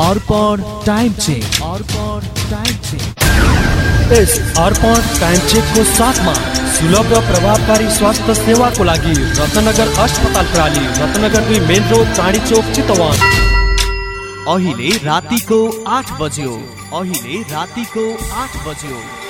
Arpan time check. Arpan time check. यस Arpan time चेकको साथमा सुलभ र प्रभावकारी स्वास्थ्य सेवाको लागि रत्नगर अस्पताल प्रणाली रत्नगर दुई मेन रोड चाँडी चोक चितवन। अहिले रातिको आठ बज्यो। अहिले रातिको आठ बज्यो।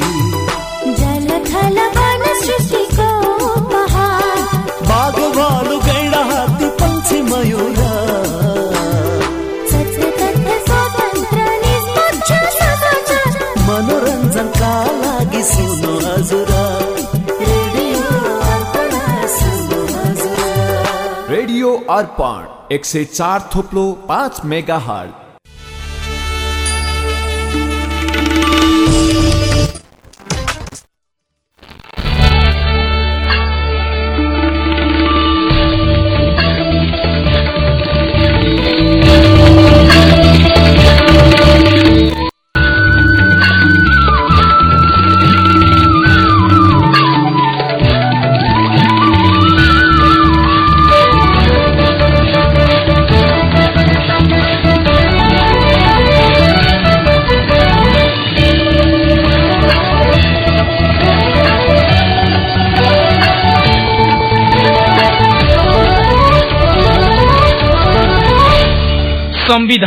रेडियो अर्पण एक सय चार थोप्लो पाँच मेगा हर्ट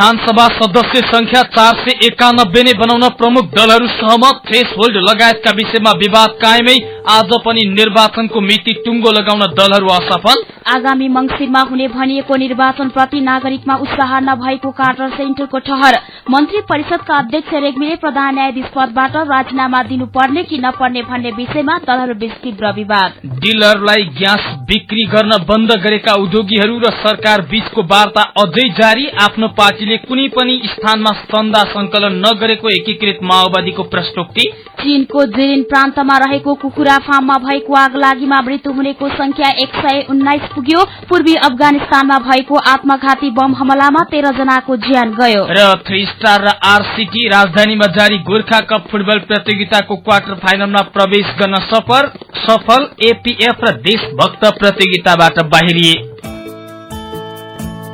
संविधान सभा सदस्य संख्या चार सय एकानब्बे नै बनाउन प्रमुख दलहरू सहमत थ्रेस होल्ड लगायतका विषयमा विवाद कायमै आज पनि निर्वाचनको मिति टुङ्गो लगाउन दलहरू असफल। आगामी मंगिरमा हुने भनिएको निर्वाचन प्रति नागरिकमा उत्साह नभएको कार्टर सेन्टरको ठहर। मन्त्री परिषदका अध्यक्ष रेग्मीले प्रधान न्यायाधीश पदबाट राजीनामा दिनुपर्ने कि नपर्ने भन्ने विषयमा दलहरू बीच तीव्र विवाद। डिलरलाई ग्यास बिक्री गर्न बन्द गरेका उद्योगीहरू र सरकार बीचको वार्ता अझै जारी। आफ्नो पार्टीले कुनै पनि स्थानमा चन्दा संकलन नगरेको एकीकृत माओवादीको प्रश्नोक्ति चीनको जिरिन प्रान्तमा रहेको कुखुरा फार्ममा भएको आग लागिमा मृत्यु हुनेको संख्या एक सय उन्नाइस पुग्यो। पूर्वी अफगानिस्तानमा भएको आत्मघाती बम हमलामा तेह्र जनाको ज्यान गयो। र थ्री स्टार र आरसिटी राजधानीमा जारी गोर्खा कप फुटबल प्रतियोगिताको क्वार्टर फाइनलमा प्रवेश गर्न सफल सफल एपीएफ र देशभक्त प्रतियोगिताबाट बाहिरिए।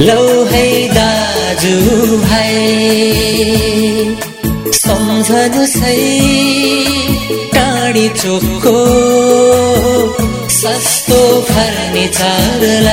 लौ है दाजु भाइ सम्झनु सही टाढी चोकको सस्तो फर्निचरलाई।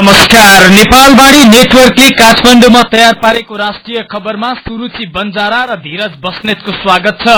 नमस्कार। नेपालवाणी नेटवर्कले काठमाडौँमा तयार पारेको राष्ट्रिय खबरमा सुरुचि बन्जारा र धीरज बस्नेतको स्वागत छ।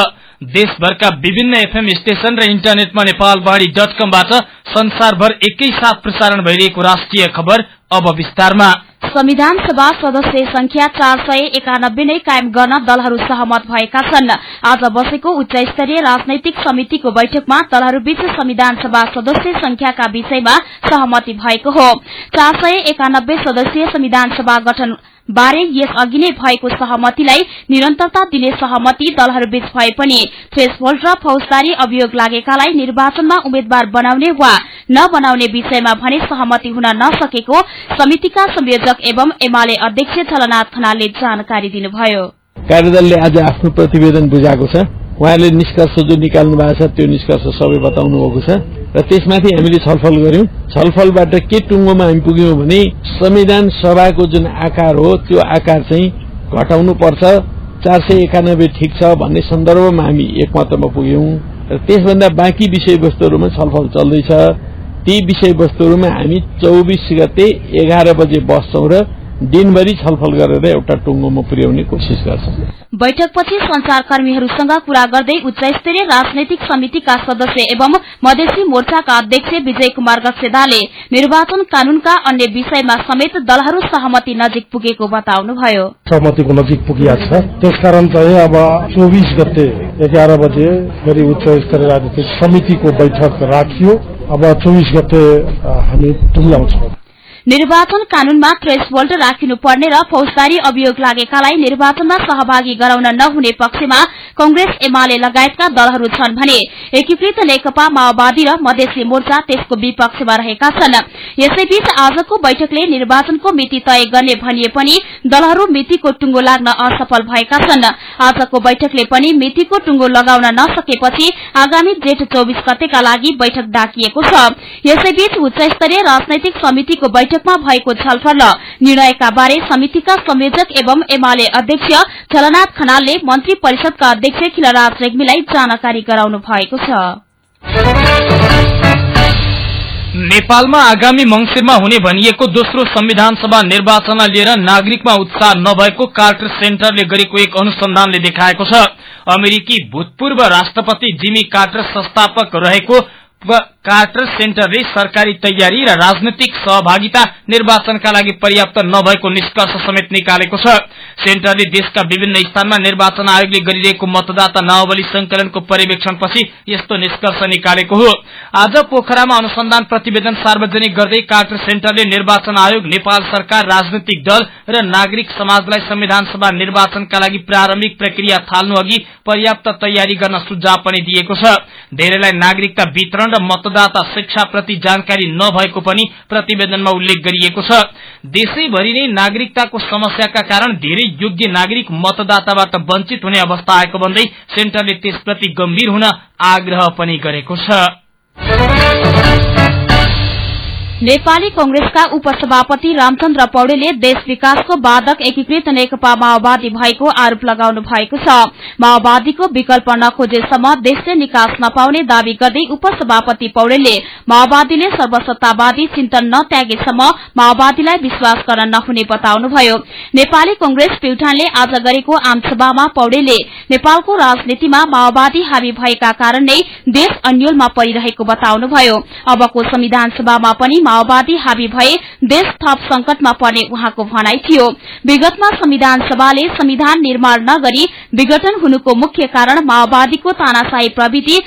देशभरका विभिन्न एफएम स्टेशन र इन्टरनेटमा नेपालवाणी डट कमबाट संसारभर एकैसाथ प्रसारण भइरहेको राष्ट्रिय खबर अब विस्तारमा। संविधान सभा सदस्य संख्या चार सय एकानब्बे नै कायम गर्न दलहरू सहमत भएका छन्। आज बसेको उच्च स्तरीय राजनैतिक समितिको बैठकमा दलहरूबीच संविधान सभा सदस्य संख्याका विषयमा सहमति भएको हो। चार सय एकानब्बे सदस्यीय संविधान सभा गठन बारे यस अघि नै भएको सहमतिलाई निरन्तरता दिने सहमति दलहरूबीच भए पनि थ्रेसहोल्ड र फौजदारी अभियोग लागेकालाई निर्वाचनमा उम्मेद्वार बनाउने वा नबनाउने विषयमा भने सहमति हुन नसकेको समितिका संयोजक एवं एमाले अध्यक्ष झलनाथ खनालले जानकारी दिनुभयो। कार्यदलले आज आफ्नो प्रतिवेदन बुझाएको छ। उहाँले निष्कर्ष जो निकाल्नु भएको छ त्यो निष्कर्ष सबै बताउनु भएको छ। र त्यसमाथि हामीले छलफल गर्यौं छलफलबाट के टुङ्गोमा हामी पुग्यौं भने संविधान सभाको जुन आकार हो त्यो आकार चाहिँ घटाउनु पर्छ। चार सय एकानब्बे ठिक छ भन्ने सन्दर्भमा हामी एकमतमा पुग्यौं। र त्यसभन्दा बाँकी विषयवस्तुहरूमा छलफल चल्दैछ। ती विषयवस्तुहरूमा हामी चौबिस गते एघार बजे बस्छौं र दिनभरि छलफल गरेर एउटा टुङ्गोमा पुर्याउने कोसिस गर्छौं। बैठकपछि संचारकर्मीहरूसँग कुरा गर्दै उच्च स्तरीय राजनैतिक समितिका सदस्य एवं मधेसी मोर्चाका अध्यक्ष विजय कुमार गसेदाले निर्वाचन कानूनका अन्य विषयमा समेत दलहरू सहमति नजिक पुगेको बताउनुभयो। सहमतिको नजिक पुगिया छ। त्यसकारण चाहिँ अब चौबिस गते एघार बजे गरी उच्च स्तरीय राजनीतिक समितिको बैठक राखियो। अब चौबिस गते हामी टुङ्ग्याउँछौँ निर्वाचन कानूनमा थ्रेसहोल्ड राखिनुपर्ने र फौजदारी अभियोग लागेकालाई निर्वाचनमा सहभागी गराउन नहुने पक्षमा कंग्रेस एमाले लगायतका दलहरू छन् भने एकीकृत नेकपा माओवादी र मधेसी मोर्चा त्यसको विपक्षमा रहेका छन्। यसैबीच आजको बैठकले निर्वाचनको मिति तय गर्ने भनिए पनि दलहरू मितिको टुङ्गो लाग्न असफल भएका छन्। आजको बैठकले पनि मितिको टुङ्गो लगाउन नसकेपछि आगामी जेठ चौबिस गतेका लागि बैठक डाकिएको छ। यसैबीच उच्च स्तरीय राजनैतिक समितिको बैठकमा भएको छलफल र निर्णयका बारे समितिका संयोजक एवं एमाले अध्यक्ष झलनाथ खनालले मन्त्री परिषदका अध्यक्ष खिलराज रेग्मीलाई जानकारी गराउनु भएको छ। नेपालमा आगामी मंगिरमा हुने भनिएको दोस्रो संविधान सभा निर्वाचनलाई लिएर नागरिकमा उत्साह नभएको कार्टर सेन्टरले गरेको एक अनुसन्धानले देखाएको छ। अमेरिकी भूतपूर्व राष्ट्रपति जिमी कार्टर संस्थापक रहेको कार्टर सेन्टरले सरकारी तयारी र राजनैतिक सहभागिता निर्वाचनका लागि पर्याप्त नभएको निष्कर्ष समेत निकालेको छ। सेन्टरले देशका विभिन्न स्थानमा निर्वाचन आयोगले गरिरहेको मतदाता नावली संकलनको पर्यवेक्षणपछि यस्तो निष्कर्ष निकालेको हो। आज पोखरामा अनुसन्धान प्रतिवेदन सार्वजनिक गर्दै कार्टर सेन्टरले निर्वाचन आयोग नेपाल सरकार राजनैतिक दल र नागरिक समाजलाई संविधान सभा निर्वाचनका लागि प्रारम्भिक प्रक्रिया थाल्नु अघि पर्याप्त तयारी गर्न सुझाव पनि दिएको छ। धेरैलाई नागरिकता वितरण र मतदाता शिक्षाप्रति जानकारी नभएको पनि प्रतिवेदनमा उल्लेख गरिएको छ। देशैभरि नै नागरिकताको समस्याका कारण धेरै योग्य नागरिक मतदाताबाट वञ्चित हुने अवस्था आएको भन्दै सेन्टरले त्यसप्रति गम्भीर हुन आग्रह पनि गरेको छ। नेपाली कंग्रेसका उपसभापति रामचन्द्र पौडेलले देश विकासको बाधक एकीकृत नेकपा माओवादी भएको आरोप लगाउनु भएको छ। माओवादीको विकल्प नखोजेसम्म देशले निकास नपाउने दावी गर्दै उपसभापति पौडेलले माओवादीले सर्वसत्तावादी चिन्तन नत्यागेसम्म माओवादीलाई विश्वास गर्न नहुने बताउनुभयो। नेपाली कंग्रेस प्युठानले आज गरेको आमसभामा पौडेलले नेपालको राजनीतिमा माओवादी हावी भएका कारण नै देश अन्यलमा परिरहेको बताउनुभयो। अबको संविधान सभामा पनि माओवादी हावी भए देश थप संकटमा पर्ने उहाँको भनाइ थियो। विगतमा संविधान सभाले संविधान निर्माण नगरी विघटन हुनुको मुख्य कारण माओवादीको तानाशाही प्रवृत्ति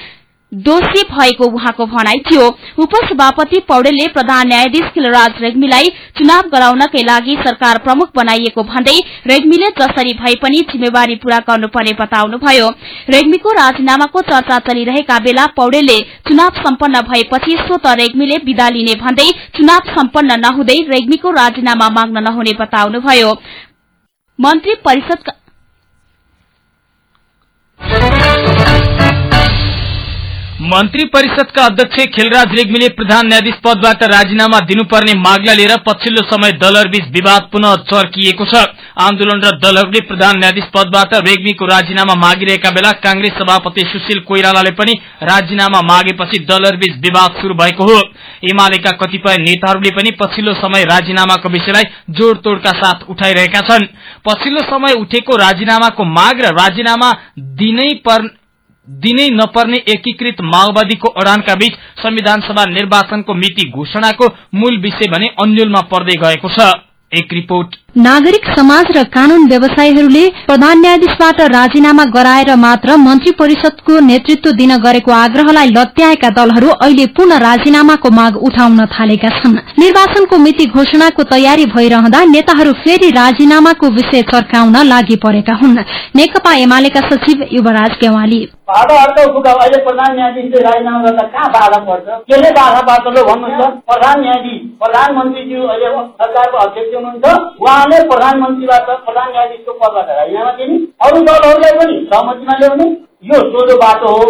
दोषी भएको उहाँको भनाइ थियो। उपसभापति पौडेलले प्रधान न्यायाधीश खिलराज रेग्मीलाई चुनाव गराउनकै लागि सरकार प्रमुख बनाइएको भन्दै रेग्मीले जसरी भए पनि जिम्मेवारी पूरा गर्नुपर्ने बताउनुभयो। रेग्मीको राजीनामाको चर्चा चलिरहेका बेला पौडेलले चुनाव सम्पन्न भएपछि स्वत रेग्मीले विदा लिने भन्दै चुनाव सम्पन्न नहुँदै रेग्मीको राजीनामा माग्न नहुने बताउनुभयो। मन्त्री परिषदका मन्त्री परिषदका अध्यक्ष खेलराज रेग्मीले प्रधान न्यायाधीश पदबाट राजीनामा दिनुपर्ने मागलाई लिएर पछिल्लो समय दलहरूबीच विवाद पुनः चर्किएको छ। आन्दोलन र दलहरूले प्रधान न्यायाधीश पदबाट रेग्मीको राजीनामा मागिरहेका बेला कांग्रेस सभापति सुशील कोइरालाले पनि राजीनामा मागेपछि दलहरूबीच विवाद शुरू भएको हो। एमालेका कतिपय नेताहरूले पनि पछिल्लो समय राजीनामाको विषयलाई जोड़तोड़का साथ उठाइरहेका छन्। पछिल्लो समय उठेको राजीनामाको माग र राजीनामा दिनै दिनै नपर्ने एकीकृत माओवादीको अडानका बीच संविधान सभा निर्वाचनको मिति घोषणाको मूल विषय भने अन्यलमा पर्दै गएको छ। एक रिपोर्ट। नागरिक समाज र कानून व्यवसायीहरूले प्रधान न्यायाधीशबाट राजीनामा गराएर मात्र मन्त्री परिषदको नेतृत्व दिन गरेको आग्रहलाई लत्याएका दलहरू अहिले पुनः राजीनामाको माग उठाउन थालेका छन्। निर्वाचनको मिति घोषणाको तयारी भइरहँदा नेताहरू फेरि राजीनामाको विषय चर्काउन लागि परेका हुन्। नेकपा एमालेका सचिव युवराज गेवाली। प्रधान प्रधान न्यायाधीश प्रधानमन्त्रीज्यू अहिले सरकारको अध्यक्ष हुनुहुन्छ। उहाँले प्रधानमन्त्रीबाट प्रधान न्यायाधीशको पदबाट राजीनामा दिने अरू दलहरूलाई पनि सहमतिमा ल्याउने। यो सोझो बाटो हो।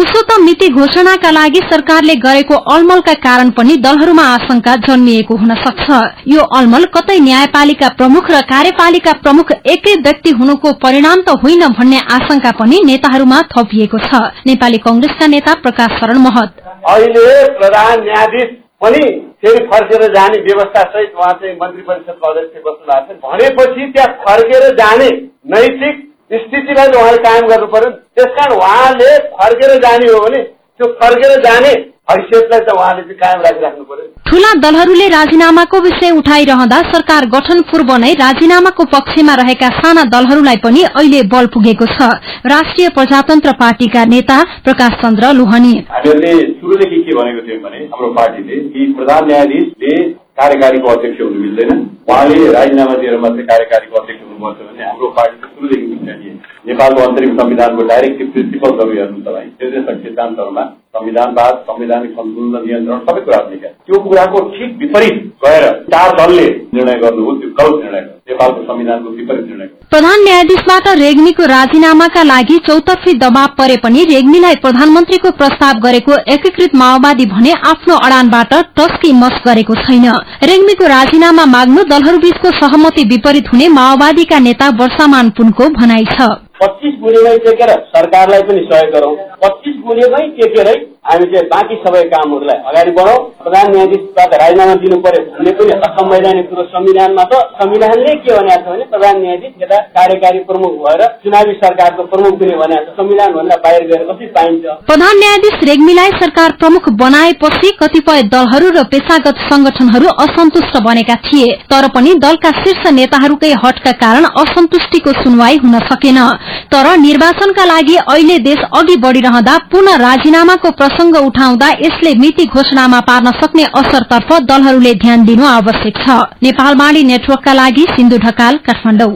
उसो त मिति घोषणाका लागि सरकारले गरेको अलमलका कारण पनि दलहरूमा आशंका जन्मिएको हुन सक्छ। यो अलमल कतै न्यायपालिका प्रमुख र कार्यपालिका प्रमुख एकै व्यक्ति हुनुको परिणाम त होइन भन्ने आशंका पनि नेताहरूमा थपिएको छ। नेपाली कंग्रेसका नेता प्रकाश शरण महत। अहिले प्रधान न्यायाधीश पनि फेरि फर्केर जाने व्यवस्था सहित उहाँ चाहिँ मन्त्री परिषदको अध्यक्ष बस्नु भएको छ। भनेपछि त्यहाँ फर्केर जाने नैतिक स्थितिलाई उहाँले कायम गर्नु पर्यो त्यसकारण उहाँले फर्केर जाने हो भने त्यो फर्केर जाने हैसियतलाई त उहाँले चाहिँ कायम राखिराख्नु पर्यो। ठूला दलहरूले राजीनामाको विषय उठाइरहँदा सरकार गठन पूर्व नै राजीनामाको पक्षमा रहेका साना दलहरूलाई पनि अहिले बल पुगेको छ। राष्ट्रिय प्रजातन्त्र पार्टीका नेता प्रकाश चन्द्र लोहनी। हामीहरूले सुरुदेखि के भनेको थियौँ भने हाम्रो पार्टीले कि प्रधान न्यायाधीशले कार्यकारीको अध्यक्ष हुनु मिल्दैन उहाँले राजीनामा दिएर मात्रै कार्यकारीको अध्यक्ष हुनुपर्छ भन्ने हाम्रो पार्टीले सुरुदेखि लिए नेपालको अन्तरिम संविधानको डाइरेक्टिभ प्रिन्सिपलहरू हेर्नु तपाईँ निर्देशक सिद्धान्तहरूमा संविधानवाद संवैधानिक सन्तुलन नियन्त्रण सबै कुरा लेख्या त्यो कुराको ठिक विपरीत गएर चार दलले निर्णय गर्नु हो त्यो गलत निर्णय निर्णय प्रधान न्यायाधीशबाट रेग्मीको राजीनामाका लागि चौतर्फी दबाव परे पनि रेग्मीलाई प्रधानमन्त्रीको प्रस्ताव गरेको एकीकृत माओवादी भने आफ्नो अडानबाट टस्की मस गरेको छैन। रेग्मीको राजीनामा माग्नु दलहरूबीचको सहमति विपरीत हुने माओवादीका नेता वर्षामान पुनको भनाइ छ। पच्चिस गुणीमै टेकेर सरकारलाई पनि सहयोग गरौँ। पच्चिस गुणीमै टेकेरै हामी चाहिँ बाँकी सबै कामहरूलाई अगाडि बढाउँ। प्रधान न्यायाधीशबाट राजीनामा दिनु पर्यो भन्ने पनि असंवैधानिक कुरो संविधानमा छ संविधानले के भनेको छ भने प्रधान न्यायाधीश यता कार्यकारी प्रमुख भएर चुनावी सरकारको प्रमुख पनि भनेको छ। संविधान भन्दा बाहिर गएर कसरी पाइन्छ? प्रधान न्यायाधीश रेग्मीलाई सरकार प्रमुख बनाएपछि कतिपय दलहरू र पेसागत संगठनहरू असन्तुष्ट बनेका थिए। तर पनि दलका शीर्ष नेताहरूकै हटका कारण असन्तुष्टिको सुनवाई हुन सकेन। तर निर्वाचनका लागि अहिले देश अघि बढ़िरहँदा पुनः राजीनामाको प्रसंग उठाउँदा यसले मिति घोषणामा पार्न सक्ने असरतर्फ दलहरूले ध्यान दिनु आवश्यक छ। नेपालवाणी नेटवर्कका लागि सिन्धु ढकाल काठमाडौँ।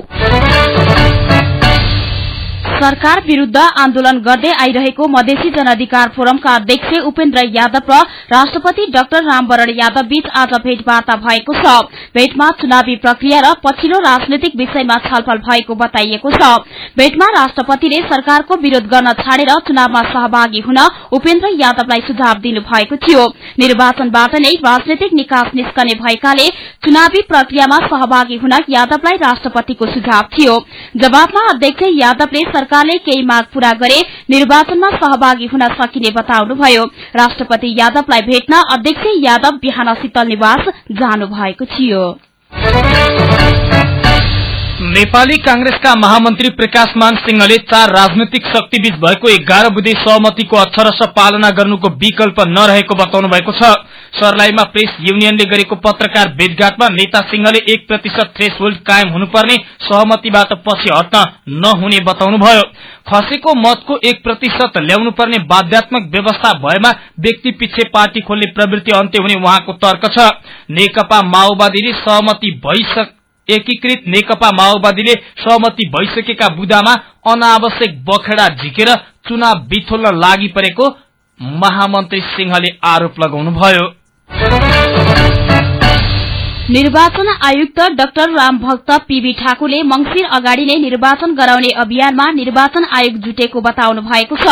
सरकार विरूद्ध आन्दोलन गर्दै आइरहेको मधेसी जनअधिकार फोरमका अध्यक्ष उपेन्द्र यादव र राष्ट्रपति डाक्टर रामवरण यादव बीच आज भेटवार्ता भएको छ। भेटमा चुनावी प्रक्रिया र पछिल्लो राजनैतिक विषयमा छलफल भएको बताइएको छ। भेटमा राष्ट्रपतिले सरकारको विरोध गर्न छाडेर चुनावमा सहभागी हुन उपेन्द्र यादवलाई सुझाव दिनुभएको थियो। निर्वाचनबाट नै राजनैतिक निकास निस्कने भएकाले चुनावी प्रक्रियामा सहभागी हुन यादवलाई राष्ट्रपतिको सुझाव थियो। जवाबमा अध्यक्ष यादवले सरकारले केही माग पूरा गरे निर्वाचनमा सहभागी हुन सकिने बताउनुभयो। राष्ट्रपति यादवलाई भेट्न अध्यक्ष यादव बिहान शीतल निवास जानु भएको थियो। नेपाली कांग्रेसका महामन्त्री प्रकाशमान सिंहले चार राजनैतिक शक्तिबीच भएको एघार बुधे सहमतिको अक्षरश पालना गर्नुको विकल्प नरहेको बताउनु भएको छ। सर्लाहीमा प्रेस युनियनले गरेको पत्रकार भेटघाटमा नेता सिंहले एक प्रतिशत थ्रेस होल्ड कायम हुनुपर्ने सहमतिबाट पछि हट्न नहुने बताउनुभयो। खसेको मतको एक प्रतिशत ल्याउनु पर्ने बाध्यात्मक व्यवस्था भएमा व्यक्ति पिच्छे पार्टी खोल्ने प्रवृत्ति अन्त्य हुने उहाँको तर्क छ। नेकपा माओवादीले सहमति भइसक एकीकृत नेकपा माओवादीले सहमति भइसकेका बुदामा अनावश्यक बखेडा झिकेर चुनाव बिथोल्न लागि परेको महामन्त्री सिंहले आरोप लगाउनुभयो। निर्वाचन आयुक्त डाक्टर रामभक्त पीबी ठाकुरले मंगिर अगाडि नै निर्वाचन गराउने अभियानमा निर्वाचन आयोग जुटेको बताउनु भएको छ।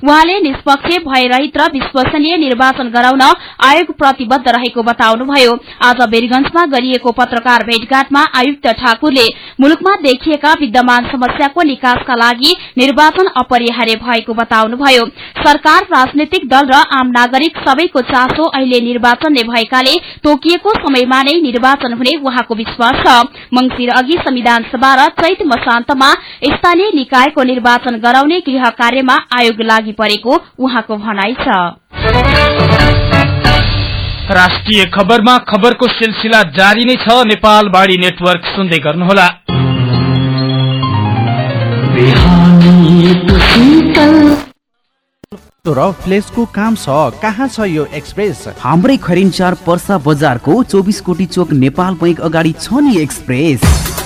उहाँले निष्पक्ष भयरहित र विश्वसनीय निर्वाचन गराउन आयोग प्रतिबद्ध रहेको बताउनुभयो। आज वीरगंजमा गरिएको पत्रकार भेटघाटमा आयुक्त ठाकुरले मुलुकमा देखिएका विद्यमान समस्याको निकासका लागि निर्वाचन अपरिहार्य भएको बताउनुभयो। सरकार राजनैतिक दल र आम नागरिक सबैको चासो अहिले निर्वाचन नै भएकाले तोकिएको समयमा नै निर्वाचन हुने उहाँको विश्वास छ। मंगिर अघि संविधान सभा र चैत मसान्तमा स्थानीय निकायको निर्वाचन गराउने गृह कार्यमा आयोग लागि परेको उहाँको भनाइ छ। राष्ट्रिय खबरमा खबरको सिलसिला जारी नै छ। नेपाल बाढ़ी नेटवर्क सुन्दै गर्नुहोला। र फ्लेसको काम छ? कहाँ छ यो एक्सप्रेस? हाम्रै खरिन्चार पर्सा बजारको चौबिस कोटी चोक नेपाल बैङ्क अगाडि छ नि एक्सप्रेस।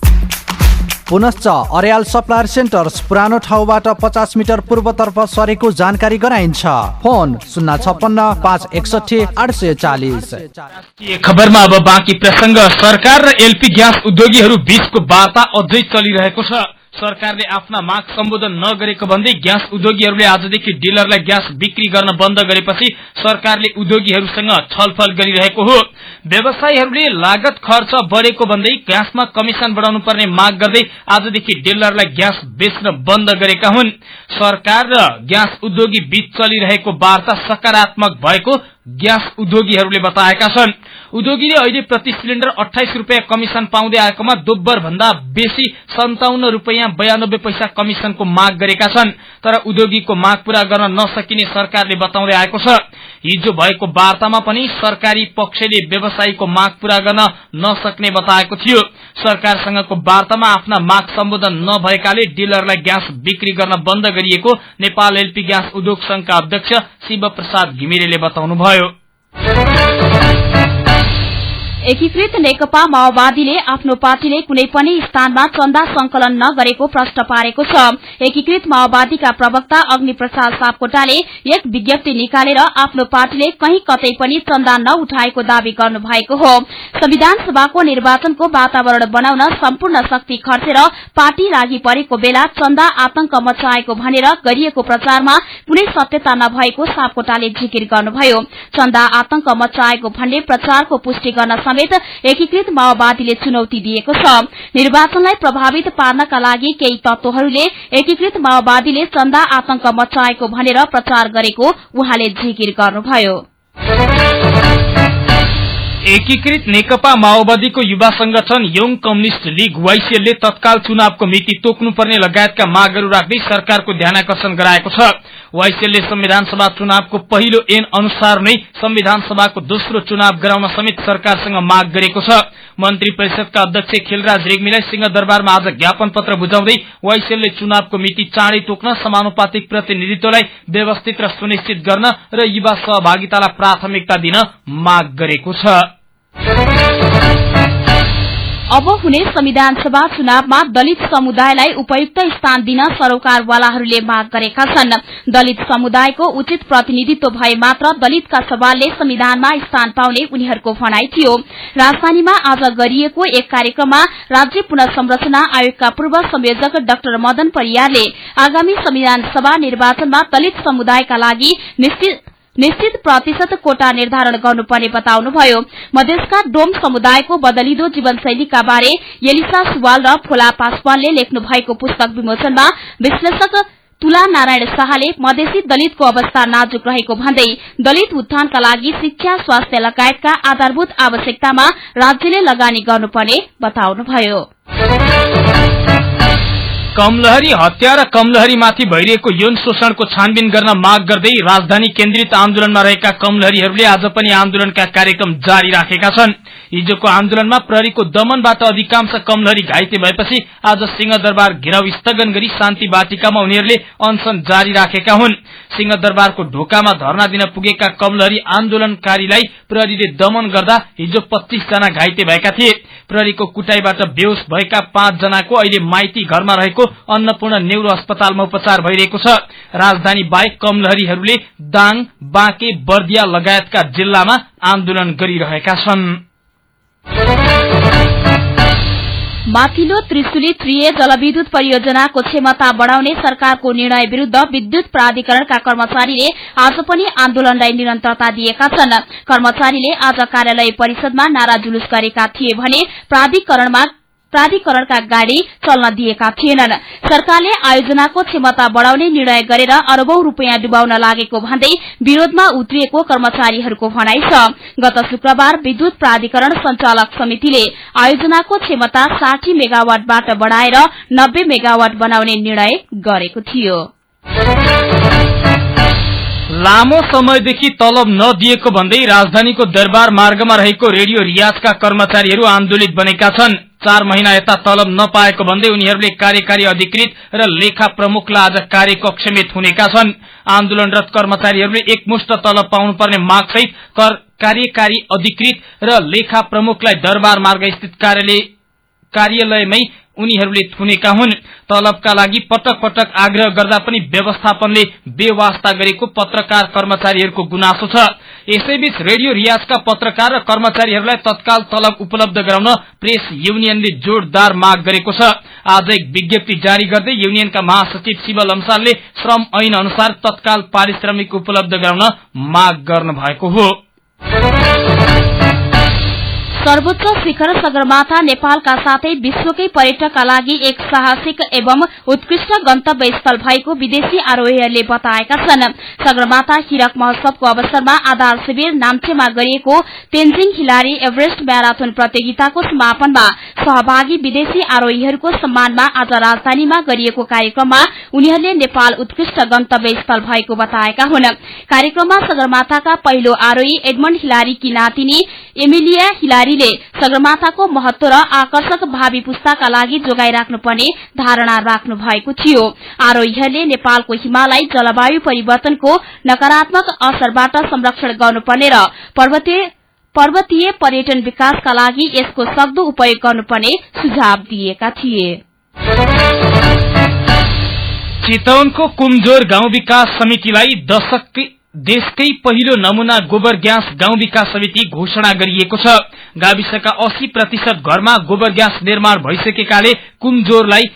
पुनश्च अर्याल सप्लायर सेन्टर्स पुरानो ठाउँबाट पचास मिटर पूर्वतर्फ सरेको जानकारी गराइन्छ। फोन शून्य छप्पन्न पाँच एकसठी आठ सय चालिस। खबरमा अब बाँकी प्रसङ्ग सरकार र एलपी ग्यास उद्योगीहरू बीचको वार्ता अझै चलिरहेको छ। सरकारले आफ्ना माग सम्बोधन नगरेको भन्दै ग्यास उद्योगीहरूले आजदेखि डिलरलाई ग्यास बिक्री गर्न बन्द गरेपछि सरकारले उद्योगीहरूसँग छलफल गरिरहेको हो। व्यवसायीहरूले लागत खर्च बढेको भन्दै ग्यासमा कमिसन बढाउनु पर्ने माग गर्दै आजदेखि डिलरलाई ग्यास बेच्न बन्द गरेका हुन्। सरकार र ग्यास उद्योगी बीच चलिरहेको वार्ता सकारात्मक भएको ग्यास उद्योगीहरूले बताएका छन्। उद्योगीले अहिले प्रति सिलिण्डर अठाइस रुपियाँ कमिसन पाउँदै आएकोमा दोब्बर भन्दा बेसी सन्ताउन्न रुपियाँ बयानब्बे पैसा कमिसनको माग गरेका छन्। तर उद्योगीको माग पूरा गर्न नसकिने सरकारले बताउँदै आएको छ। हिजो भएको वार्तामा पनि सरकारी पक्षले व्यवसायीको माग पूरा गर्न नसक्ने बताएको थियो। सरकारसँगको वार्तामा आफ्ना माग सम्बोधन नभएकाले डिलरलाई ग्यास बिक्री गर्न बन्द गरिएको नेपाल एलपी ग्यास उद्योग संघका अध्यक्ष शिव प्रसाद घिमिरेले बताउनुभयो। एकीकृत नेकपा माओवादीले आफ्नो पार्टीले कुनै पनि स्थानमा चन्दा संकलन नगरेको प्रश्न पारेको छ। एकीकृत माओवादीका प्रवक्ता अग्नि प्रसाद सापकोटाले एक विज्ञप्ति निकालेर आफ्नो पार्टीले कहीँ कतै पनि चन्दा नउठाएको दावी गर्नु भएको हो। संविधान सभाको निर्वाचनको वातावरण बनाउन सम्पूर्ण शक्ति खर्चेर पार्टी लागि परेको बेला चन्दा आतंक मचाएको भनेर गरिएको प्रचारमा कुनै सत्यता नभएको सापकोटाले जिकिर गर्नुभयो। चन्दा आतंक मचाएको भन्ने प्रचारको पुष्टि गर्न समेत एकीकृत माओवादीले चुनौती दिएको छ। निर्वाचनलाई प्रभावित पार्नका लागि केही तत्वहरूले एकीकृत माओवादीले चन्दा आतंक मचाएको भनेर प्रचार गरेको उहाँले जिकिर गर्नुभयो। एकीकृत नेकपा माओवादीको युवा संगठन यङ कम्युनिष्ट लीग वाइसिएलले तत्काल चुनावको मिति तोक्नुपर्ने लगायतका मागहरू राख्दै सरकारको ध्यानकर्षण गराएको छ। वाइसेलले संविधान सभा चुनावको पहिलो ऐन अनुसार नै संविधान सभाको दोस्रो चुनाव गराउन समेत सरकारसँग माग गरेको छ। मन्त्री परिषदका अध्यक्ष खेलराज रेग्मीलाई सिंहदरबारमा आज ज्ञापन पत्र बुझाउँदै वाइसेलले चुनावको मिति चाँडै तोक्न समानुपातिक प्रतिनिधित्वलाई व्यवस्थित र सुनिश्चित गर्न र युवा सहभागितालाई प्राथमिकता दिन माग गरेको छ। अब हुने संविधान सभा चुनावमा दलित समुदायलाई उपयुक्त स्थान दिन सरोकारवालाहरूले माग गरेका छन्। दलित समुदायको उचित प्रतिनिधित्व भए मात्र दलितका सवालले संविधानमा स्थान पाउने उनीहरूको भनाई थियो। राजधानीमा आज गरिएको एक कार्यक्रममा राज्य पुनः संरचना आयोगका पूर्व संयोजक डाक्टर मदन परियारले आगामी संविधान सभा निर्वाचनमा दलित समुदायका लागि निश्चित निश्चित प्रतिशत कोटा निर्धारण गर्नुपर्ने बताउनुभयो। मधेसका डोम समुदायको बदलिदो जीवनशैलीका बारे यलिसा सुवाल र फोला पासवानले लेख्नु भएको पुस्तक विमोचनमा विश्लेषक तुला नारायण शाहले मधेसी दलितको अवस्था नाजुक रहेको भन्दै दलित उत्थानका लागि शिक्षा स्वास्थ्य लगायतका आधारभूत आवश्यकतामा राज्यले लगानी गर्नुपर्ने बताउनुभयो। कमलहरी हत्या र कमलहरीमाथि भइरहेको यौन शोषणको छानबिन गर्न माग गर्दै राजधानी केन्द्रित आन्दोलनमा रहेका कमलहरीहरूले आज पनि आन्दोलनका कार्यक्रम जारी राखेका छन्। हिजोको आन्दोलनमा प्रहरीको दमनबाट अधिकांश कमलहरी घाइते भएपछि आज सिंहदरबार घेराउ स्थगन गरी शान्ति बाटिकामा उनीहरूले अनशन जारी राखेका हुन्। सिंहदरबारको ढोकामा धरना दिन पुगेका कमलहरी आन्दोलनकारीलाई प्रहरीले दमन गर्दा हिजो पच्चीस जना घाइते भएका थिए। प्रहरीको कुटाईबाट बेहोस भएका पाँच जनाको अहिले माइती घरमा रहेको अन्नपूर्ण नेउरो अस्पतालमा उपचार भइरहेको छ। राजधानी बाहेक कमलहरीहरूले दाङ बाँके बर्दिया लगायतका जिल्लामा आन्दोलन गरिरहेका छन्। माथिल्लो त्रिशुली त्रिए जलविद्युत परियोजनाको क्षमता बढ़ाउने सरकारको निर्णय विरूद्ध विद्युत प्राधिकरणका कर्मचारीले आज पनि आन्दोलनलाई निरन्तरता दिएका छन्। कर्मचारीले आज कार्यालय परिषदमा नारा जुलुस गरेका थिए भने प्राधिकरणमा प्राधिकरणका गाड़ी चल्न दिएका थिएनन्। सरकारले आयोजनाको क्षमता बढ़ाउने निर्णय गरेर अरबौं रूपियाँ डुबाउन लागेको भन्दै विरोधमा उत्रिएको कर्मचारीहरूको भनाइ छ। गत शुक्रबार विद्युत प्राधिकरण संचालक समितिले आयोजनाको क्षमता साठी मेगावाटबाट बढ़ाएर नब्बे मेगावाट बनाउने निर्णय गरेको थियो। लामो समयदेखि तलब नदिएको भन्दै राजधानीको दरबार मार्गमा रहेको रेडियो रियाजका कर्मचारीहरू आन्दोलित बनेका छन्। चार महिना यता तलब नपाएको भन्दै उनीहरूले कार्यकारी अधिकृत र लेखा प्रमुखलाई आज कार्यकक्षमित हुनेका छन्। आन्दोलनरत कर्मचारीहरूले एकमुष्ट तलब पाउनुपर्ने मागसहित कार्यकारी अधिकृत र लेखा प्रमुखलाई दरबार मार्ग स्थित कार्यालयमै उनीहरूले थुनेका हुन्। तलबका लागि पटक पटक आग्रह गर्दा पनि व्यवस्थापनले बेवास्ता गरेको पत्रकार कर्मचारीहरूको गुनासो छ। यसैबीच रेडियो रियाजका पत्रकार र कर्मचारीहरूलाई तत्काल तलब उपलब्ध गराउन प्रेस युनियनले जोरदार माग गरेको छ। आज एक विज्ञप्ति जारी गर्दै युनियनका महासचिव शिव लम्सालले श्रम ऐन अनुसार तत्काल पारिश्रमिक उपलब्ध गराउन माग गर्नु भएको हो। सर्वोच्च शिखर सगरमाथा नेपालका साथै विश्वकै पर्यटकका लागि एक साहसिक एवं उत्कृष्ट गन्तव्य स्थल भएको विदेशी आरोहीहरूले बताएका छन्। सगरमाथा हिरक महोत्सवको अवसरमा आधार शिविर नाम्चेमा गरिएको तेन्जिङ हिलारी एभरेस्ट म्याराथन प्रतियोगिताको समापनमा सहभागी विदेशी आरोहीहरूको सम्मानमा आज राजधानीमा गरिएको कार्यक्रममा उनीहरूले नेपाल उत्कृष्ट गन्तव्य स्थल भएको बताएका हुन्। कार्यक्रममा सगरमाथाका पहिलो आरोही एडमण्ड हिलारीकी नातिनी एमिलिया हिलारीले सगरमाथाको महत्व र आकर्षक भावी पुस्ताका लागि जोगाइराख्नुपर्ने धारणा राख्नु भएको थियो। आरोहीहरूले नेपालको हिमालय जलवायु परिवर्तनको नकारात्मक असरबाट संरक्षण गर्नुपर्ने र पर्वतीय पर्यटन विकासका लागि यसको सक्दो उपयोग गर्नुपर्ने सुझाव दिएका थिए। चितवनको कुमजोर गाउँ विकास समितिलाई दशक देशकै पहिलो नमूना गोबर ग्यास गाउँ विकास समिति घोषणा गरिएको छ। गाविसका अस्सी प्रतिशत घरमा गोबर ग्यास निर्माण भइसकेकाले कुमजोरलाई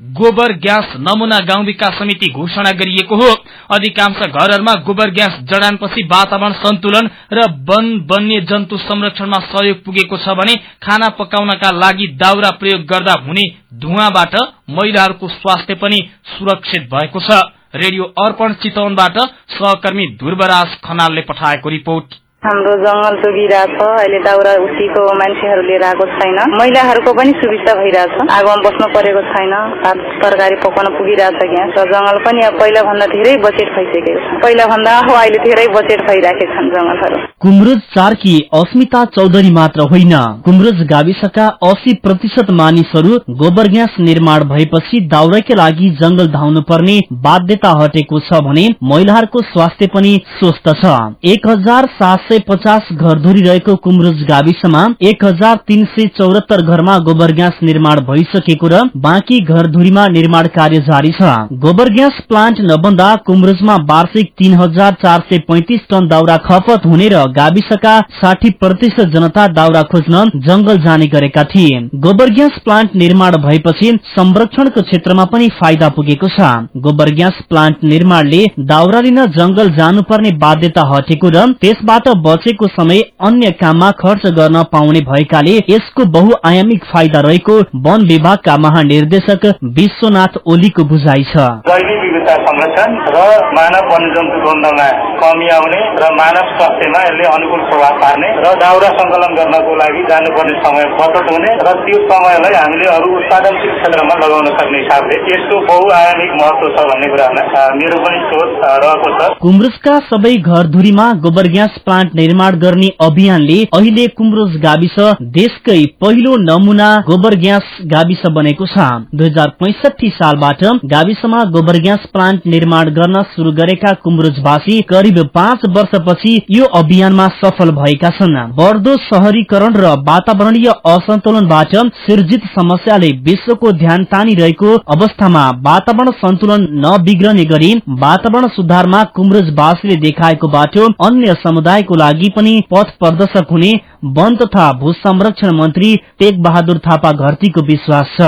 गोबर ग्यास नमूना गाउँ विकास समिति घोषणा गरिएको हो। अधिकांश घरहरूमा गोबर ग्यास जडानपछि वातावरण सन्तुलन र वन वन्य जन्तु संरक्षणमा सहयोग पुगेको छ भने खाना पकाउनका लागि दाउरा प्रयोग गर्दा हुने धुवाबाट महिलाहरूको स्वास्थ्य पनि सुरक्षित भएको छ। रेडियो अर्पण चितवनबाट सहकर्मी ध्रुवराज खनालले पठाएको रिपोर्ट। हाम्रो जङ्गल जोगिरहेछ अहिले दाउरा उठीको मान्छेहरू लिएर आएको छैन। महिलाहरूको पनि सुविस्ता भइरहेछ। आगोमा बस्नु परेको छैन। भात तरकारी पकाउन पुगिरहेछ यहाँ। र जङ्गल पनि अब पहिला भन्दा धेरै बजेट भइसकेको छ। पहिला भन्दा अब अहिले धेरै बजेट भइराखेका छन् जङ्गलहरू। कुमरुज चारकी अस्मिता चौधरी मात्र होइन। कुमरुज गाविसका अस्सी प्रतिशत मानिसहरू गोबर ग्यास निर्माण भएपछि दाउराकै लागि जंगल धाउनु पर्ने बाध्यता हटेको छ भने महिलाहरूको स्वास्थ्य पनि स्वस्थ छ। एक हजार सात सय पचास घरधुरी रहेको कुमरुज गाविसमा एक हजार तीन सय चौरात्तर घरमा गोबर ग्यास निर्माण भइसकेको र बाँकी घरधुरीमा निर्माण कार्य जारी छ। गोबर ग्यास प्लान्ट नबन्दा कुमरुजमा वार्षिक तीन हजार चार सय पैंतिस टन दाउरा खपत हुने र गाविसका साठी प्रतिशत जनता दाउरा खोज्न जंगल जाने गरेका थिए। गोबर ग्यास प्लान्ट निर्माण भएपछि संरक्षणको क्षेत्रमा पनि फाइदा पुगेको छ। गोबर ग्यास प्लान्ट निर्माणले दाउरा लिन जंगल जानुपर्ने बाध्यता हटेको र त्यसबाट बचेको समय अन्य काममा खर्च गर्न पाउने भएकाले यसको बहुआयामिक फाइदा रहेको वन विभागका महानिर्देशक विश्वनाथ ओलीको बुझाइ छ। जैविक विविधता संरक्षण र मानव वन्यजन्तु द्वन्दमा कमी आउने र मानव स्वास्थ्यमा यसले अनुकूल प्रभाव पार्ने र दाउरा सङ्कलन गर्नको लागि जानुपर्ने समय बचत हुने र त्यो समयलाई हामीले अरू उत्पादनशील क्षेत्रमा लगाउन सक्ने हिसाबले यसको बहुआयामिक महत्व छ भन्ने अ, मेरो पनि सोच रहेको छ। कुम्रुजका सबै घरधुरीमा गोबर ग्यास प्लान्ट निर्माण गर्ने अभियानले अहिले कुम्रुज गाविस देशकै पहिलो नमुना गोबर ग्यास गाविस बनेको छ। दुई हजार पैसठी सालबाट गाविसमा गोबर ग्यास प्लान्ट निर्माण गर्न शुरू गरेका कुम्रुजवासी करिब पाँच वर्षपछि यो अभियानमा सफल भएका छन्। बढ्दो शहरीकरण र वातावरणीय असन्तुलनबाट सिर्जित समस्याले विश्वको ध्यान तानिरहेको अवस्थामा वातावरण सन्तुलन नबिग्रने गरी वातावरण सुधारमा कुम्रुजवासीले देखाएको बाटो अन्य समुदायको लागि पनि पथ प्रदर्शक हुने वन तथा भू संरक्षण मन्त्री टेक बहादुर थापा घरतीको विश्वास छ।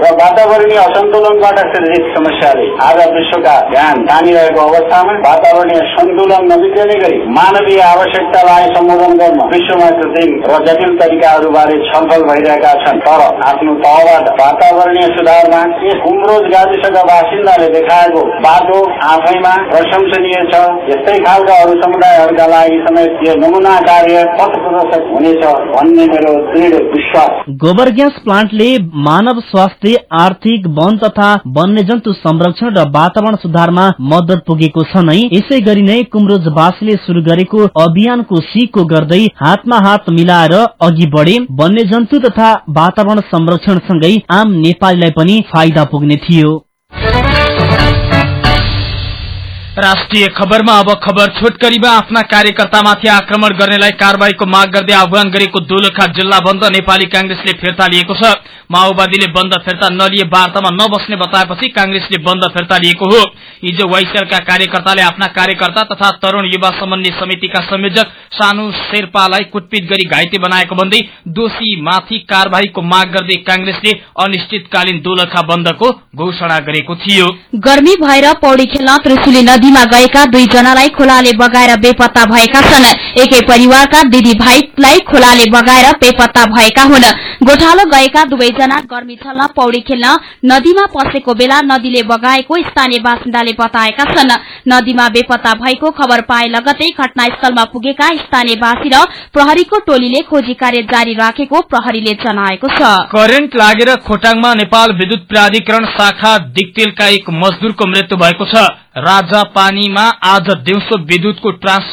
र वातावरणीय असन्तुलनबाट सृजित समस्याले आज विश्वका ध्यान तानिरहेको अवस्थामा वातावरणीय सन्तुलन नबिग्रने गरी मानवीय आवश्यकतालाई सम्बोधन गर्न विश्वमा कृत्रिम र जटिल तरिकाहरूबारे छलफल भइरहेका छन्। तर आफ्नो तहबाट वातावरणीय सुधारमा यस कुमरोज गाविसका बासिन्दाले देखाएको बाटो आफैमा प्रशंसनीय छ। यस्तै खालका अरू समुदायहरूका लागि समेत यो नमुना कार्य गोबर ग्यास प्लान्टले मानव स्वास्थ्य आर्थिक वन तथा वन्यजन्तु संरक्षण र वातावरण सुधारमा मद्दत पुगेको छ नै। यसै गरी नै कुमरोजवासीले शुरू गरेको अभियानको सिको गर्दै हातमा हात मिलाएर अघि बढे। वन्यजन्तु तथा वातावरण संरक्षणसँगै आम नेपालीलाई पनि फाइदा पुग्ने थियो। राष्ट्रिय खबरमा अब खबर छोटकरीमा आफ्ना कार्यकर्तामाथि आक्रमण गर्नेलाई कारवाहीको माग गर्दै आह्वान गरेको दोलखा जिल्ला बन्द नेपाली कांग्रेसले फिर्ता लिएको छ। माओवादीले बन्द फिर्ता नलिए वार्तामा नबस्ने बताएपछि कांग्रेसले बन्द फिर्ता लिएको हो। हिजो वाइसएलका कार्यकर्ताले आफ्ना कार्यकर्ता तथा तरूण युवा समन्वय समितिका संयोजक सानु शेर्पालाई कुटपिट गरी घाइते बनाएको भन्दै दोषी माथि कार्यवाहीको माग गर्दै कांग्रेसले अनिश्चितकालीन दोलखा बन्दको घोषणा गरेको थियो। गर्मी भएर पौडी खेल्न त्रिशुली नदीमा गएका दुईजनालाई खोलाले बगाएर बेपत्ता भएका छन्। एकै परिवारका दिदी भाइलाई खोलाले बगाएर बेपत्ता भएका हुन्। गोठालो गएका दुवैजना गर्मी छल्न पौडी खेल्न नदीमा पसेको बेला नदीले बगाएको स्थानीय बासिन्दाले बताएका छन्। नदीमा बेपत्ता भएको खबर पाए लगतै घटनास्थलमा पुगेका स्थानीयवासी र प्रहरीको टोलीले खोजी कार्य जारी राखेको प्रहरीले जनाएको छ। करेन्ट लागेर खोटाङमा नेपाल विद्युत प्राधिकरण शाखा दिक्तेलका एक मजदुरको मृत्यु भएको छ। राजा पानीमा आज दिउँसो विद्युतको ट्रान्स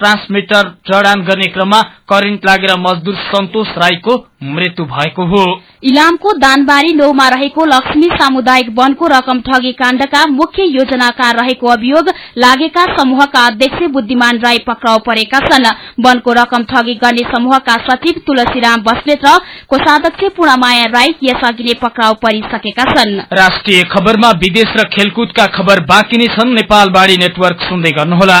ट्रान्समिटर जडान गर्ने क्रममा करेन्ट लागेर मजदुर सन्तोष राईको मृत्यु भएको हो। इलामको दानबारी नौमा रहेको लक्ष्मी सामुदायिक वनको रकम ठगी काण्डका मुख्य योजनाकार रहेको अभियोग लागेका समूहका अध्यक्ष बुद्धिमान राई पक्राउ परेका छन्। वनको रकम ठगी गर्ने समूहका सचिव तुलसीराम बस्नेत र कोषाध्यक्ष पूर्णमाया राई यसअघि नै पक्राउ परिसकेका छन्। राष्ट्रिय खबरमा विदेश र खेलकुदका खबर बाँकी नै छन्। नेपाल बाढी नेटवर्क सुन्दै गर्नुहोला।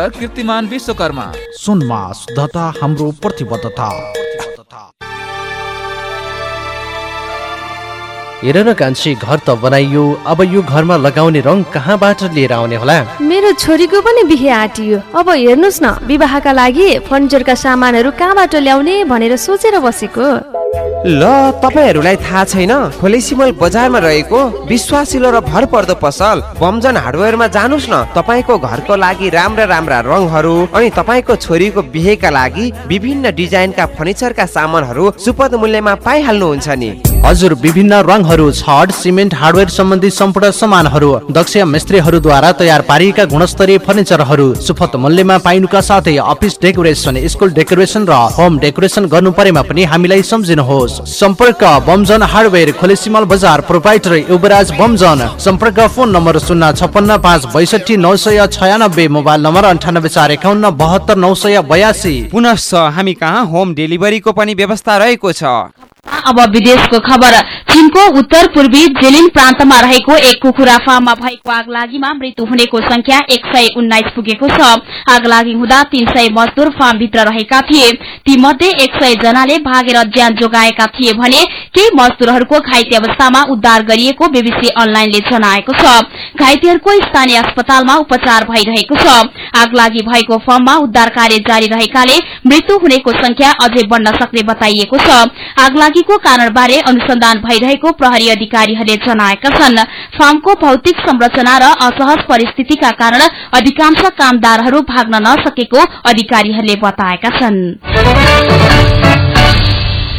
कीर्तिमान विश्वकर्मा। सुनमा शुद्धता हाम्रो प्रतिबद्धता। हेर न कान्छी घर त बनाइयो अब यो घरमा लगाउने रङ कहाँबाट लिएर आउने होला? मेरो छोरीको पनि बिहे आँटियो। अब हेर्नुहोस् न विवाहका लागि फर्निचरका सामानहरू कहाँबाट ल्याउने भनेर सोचेर बसेको? ल तपाईँहरूलाई थाहा छैन? खोलेसिमल बजारमा रहेको विश्वासिलो र भरपर्दो पसल बमजन हार्डवेयरमा जानुहोस् न। तपाईँको घरको लागि राम्रा राम्रा रङहरू अनि तपाईँको छोरीको बिहेका लागि विभिन्न डिजाइनका फर्निचरका सामानहरू सुपथ मूल्यमा पाइहाल्नुहुन्छ नि। हजुर विभिन्न रङहरू छड सिमेन्ट हार्डवेयर सम्बन्धी सम्पूर्ण सामानहरू दक्ष मिस्त्रीहरूद्वारा तयार पारिएका गुणस्तरीय फर्निचरहरू सुपथ मूल्यमा पाइनुका साथै अफिस डेकोरेसन स्कुल डेकोरेसन र होम डेकोरेसन गर्नु परेमा पनि हामीलाई सम्झिनुहोस् सम्पर्क बमजन हार्डवेयर खोलेसिमल बजार प्रोपाइटर युवराज बमजन। सम्पर्क फोन नम्बर शून्य छपन्न पाँच बैसठी नौ सय छयानब्बे मोबाइल नम्बर अन्ठानब्बे चार एकाउन्न बहत्तर नौ सय बयासी। पुनश्च हामी कहाँ होम डेलिभरीको पनि व्यवस्था रहेको छ। अब विदेशको खबर। चीनको उत्तर पूर्वी जेलिन प्रान्तमा रहेको एक कुखुरा फार्ममा भएको आग लागिमा मृत्यु हुनेको संख्या एक सय उन्नाइस पुगेको छ। आग लागि हुँदा तीन सय मजदुर फार्मभित्र रहेका थिए। ती मध्ये एक सय जनाले भागेर ज्यान जोगाएका थिए भने केही मजदुरहरूको घाइते अवस्थामा उद्धार गरिएको बीबीसी अनलाइनले जनाएको छ। घाइतेहरूको स्थानीय अस्पतालमा उपचार भइरहेको छ। आग लागि भएको फर्ममा उद्धार कार्य जारी रहेकाले मृत्यु हुनेको संख्या अझै बढ्न सक्ने बताइएको छ। लागिको कारणबारे अनुसन्धान भइरहेको प्रहरी अधिकारीहरूले जनाएका छन्। फार्मको भौतिक संरचना र असहज परिस्थितिका कारण अधिकांश कामदारहरू भाग्न नसकेको अधिकारीहरूले बताएका छन्।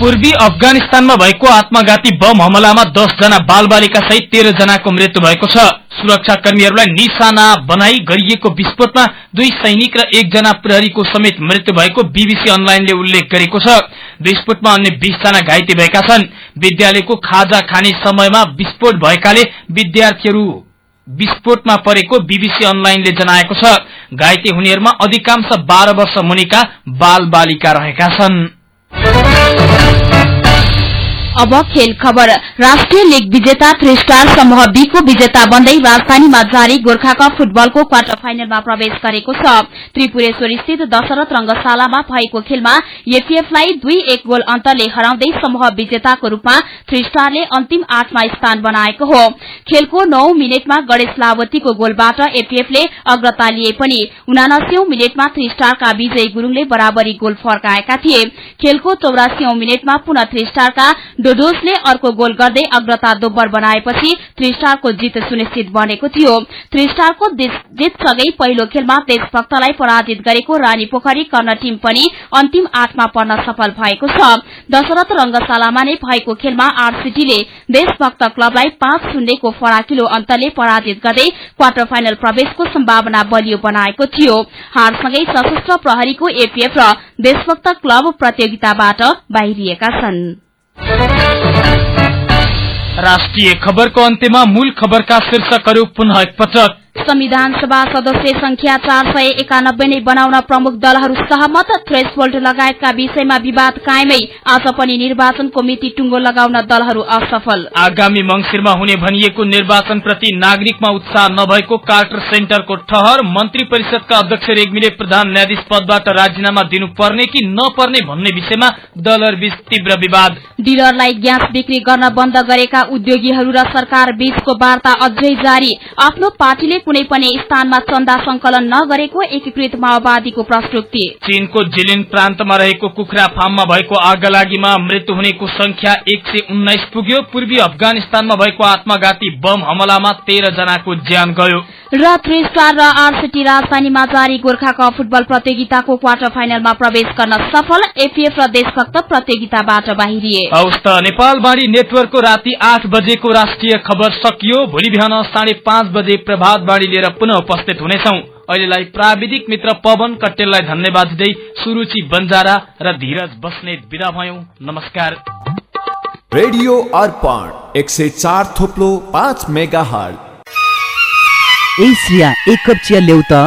पूर्वी अफगानिस्तानमा भएको आत्मघाती बम हमलामा दस जना बाल बालिका सहित तेह्र जनाको मृत्यु भएको छ। सुरक्षा कर्मीहरूलाई निशाना बनाई गरिएको विस्फोटमा दुई सैनिक र एकजना प्रहरीको समेत मृत्यु भएको बीबीसी अनलाइनले उल्लेख गरेको छ। विस्फोटमा अन्य बीसजना घाइते भएका छन्। विद्यालयको खाजा खाने समयमा विस्फोट भएकाले विद्यार्थीहरू विस्फोटमा परेको बीबीसी अनलाइनले जनाएको छ। घाइते हुनेहरूमा अधिकांश बाह्र वर्ष मुनिका बाल बालिका रहेका छन्। oh you. अब खेल खबर। राष्ट्रिय लीग विजेता थ्री स्टार समूह बी को विजेता बन्दै राजधानीमा जारी गोर्खा कप फुटबलको क्वार्टर फाइनलमा प्रवेश गरेको छ। त्रिपुरेश्वर स्थित दशरथ रंगशालामा भएको खेलमा एफीएफलाई दुई एक गोल अन्तरले हराउँदै समूह विजेताको रूपमा थ्री स्टारले अन्तिम आठमा स्थान बनाएको हो। खेलको नौ मिनटमा गणेश लावतीको गोलबाट एफीएफले अग्रता लिए पनि उनासीौं मिनटमा थ्री स्टारका विजय गुरूङले बराबरी गोल फर्काएका थिए। खेलको चौरासीौं मिनटमा पुनः थ्री स्टारका डोडोसले अर्को गोल गर्दै अग्रता दोब्बर बनाएपछि थ्री स्टारको जित सुनिश्चित बनेको थियो। थ्री स्टारको जितसँगै पहिलो खेलमा देशभक्तलाई पराजित गरेको रानी पोखरी कर्ण टीम पनि अन्तिम आठमा पर्न सफल भएको छ। दशरथ रंगशालामा नै भएको खेलमा आरसीटीले देशभक्त क्लबलाई पाँच शून्यको फराकिलो अन्तरले पराजित गर्दै क्वार्टर फाइनल प्रवेशको सम्भावना बलियो बनाएको थियो। हारसँगै सशस्त्र प्रहरीको एपीएफ र देशभक्त क्लब प्रतियोगिताबाट बाहिरिएका छन्। राष्ट्रिय खबरको अन्त्यमा मूल खबरका शीर्षकहरू पुनः एकपटक। संविधान सभा सदस्य संख्या चार सय एकानब्बे नै बनाउन प्रमुख दलहरू सहमत। थ्रेसहोल्ड लगायतका विषयमा विवाद कायमै। आज पनि निर्वाचनको मिति टुङ्गो लगाउन दलहरू असफल। आगामी मंगिरमा हुने भनिएको निर्वाचन प्रति नागरिकमा उत्साह नभएको कार्टर सेन्टरको ठहर मन्त्री परिषदका अध्यक्ष रेग्मीले प्रधान न्यायाधीश पदबाट राजीनामा दिनुपर्ने कि नपर्ने भन्ने विषयमा दलहरूबीच तीव्र विवाद। डिलरलाई ग्यास बिक्री गर्न बन्द गरेका उद्योगीहरू र सरकार बीचको वार्ता अझै जारी। आफ्नो पार्टीले कुनै पनि स्थानमा चन्दा संकलन नगरेको एकीकृत माओवादीको प्रस्तुति। चीनको जिलिन प्रान्तमा रहेको कुखुरा फार्ममा भएको आगलागीमा मृत्यु हुनेको संख्या एक पुग्यो। पूर्वी अफगानिस्तानमा भएको आत्मघाती बम हमलामा तेह्र जनाको ज्यान गयो। र थ्री स्टार र आरसिटी राजधानीमा जारी गोर्खा कप फुटबल प्रतियोगिताको क्वार्टर फाइनलमा प्रवेश गर्न सफल एफीएफ र देशभक्त प्रतियोगिताबाट बाहिरिए। त नेपालवाणी नेटवर्कको राति आठ बजेको राष्ट्रिय खबर सकियो। भोलि बिहान साढे पाँच बजे प्रभात बाढ़ी लिएर पुनः उपस्थित हुनेछौ। अहिलेलाई प्राविधिक मित्र पवन कटेललाई धन्यवाद दिँदै सुरुचि बन्जारा र धीरज बस्नेत विदा भयौं। नमस्कार। रेडियो अर्पण एक सय चार थोप्लो पाँच मेगा हल ए श्रिया एक कप चिया ल्याउ त